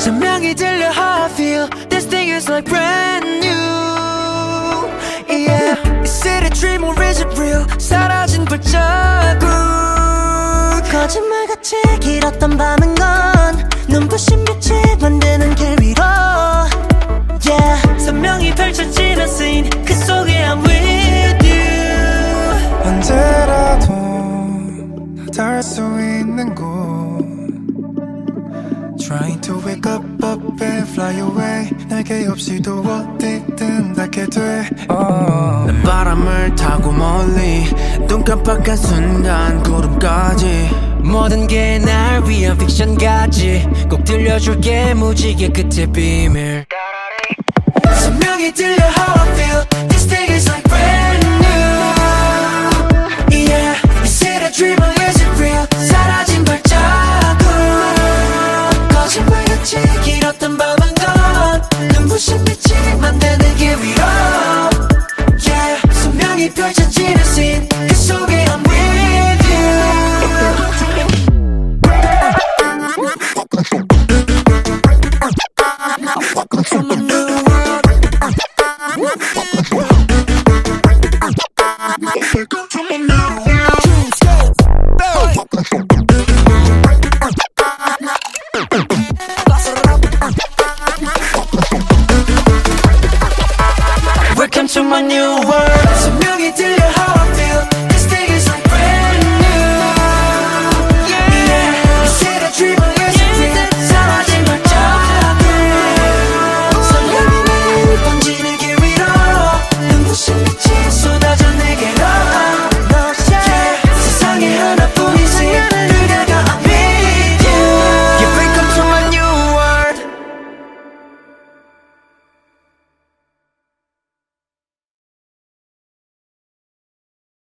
선명히 들려 how I feel This thing is like brand new Yeah Is it a dream or is it real 사라진 발자국 거짓말같이 길었던 밤은 건 눈부신 빛이 만드는 길 위로 Yeah 선명히 펼쳐지는 scene 그 속에 I'm with you 언제라도 닿을 수 있는 곳 Trying to wake up up and fly away. 날개 없이도 어디든 닿게 돼. Oh. 난 바람을 타고 멀리 눈 깜빡한 순간 구름까지. 모든 게 날 위한 픽션 같이 꼭 들려줄게 무지개 끝의 비밀. 선명히 들려 how I feel 선명히 펼쳐지는 scene 그 속에 I'm with you Welcome to my new world